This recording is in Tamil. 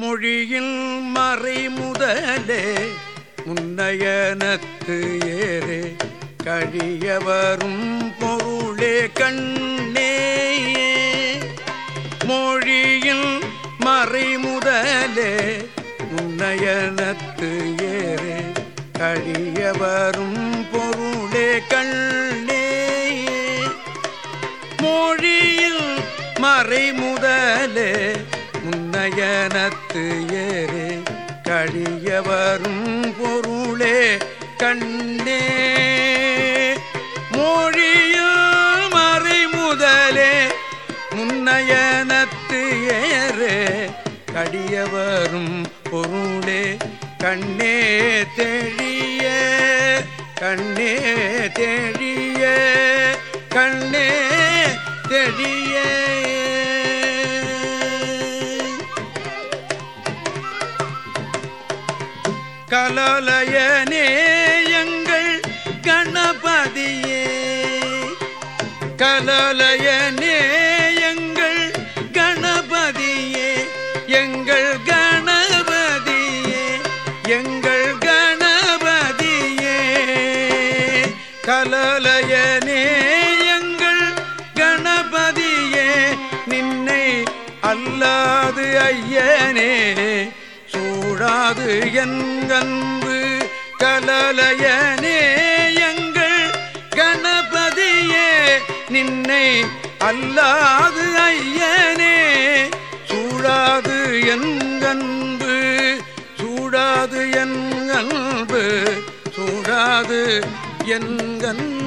மொழியில் மறை முதலே முன்னையனத்து ஏறே கழியவரும் பொருளே கண்ணே மொழியில் மறை முதலே முன்னையனத்து ஏறே கழியவரும் பொருளே கண்ணே மொழியில் மறை நயனத்து ஏறே கழிய வரும் பொருளே கண்ணே. மொழியில் மறை முதலே முன்னயனத்து ஏறே கடிய வரும் பொருளே கண்ணே தெளிய கண்ணே தெளிய கண்ணே கலலயனே எங்கள் கணபதியே. கலலயனே எங்கள் கணபதியே. எங்கள் கணபதியே எங்கள் கணபதியே. கலலயனே எங்கள் கணபதியே. நின்னை அல்லாது ஐயனே. சூழாது என்கன்பு கலலயனே எங்கள் கணபதியே நின்னை அல்லாது ஐயனே. சூழாது என்கன்பு சூடாது என்கன்பு சூடாது என்கன்பு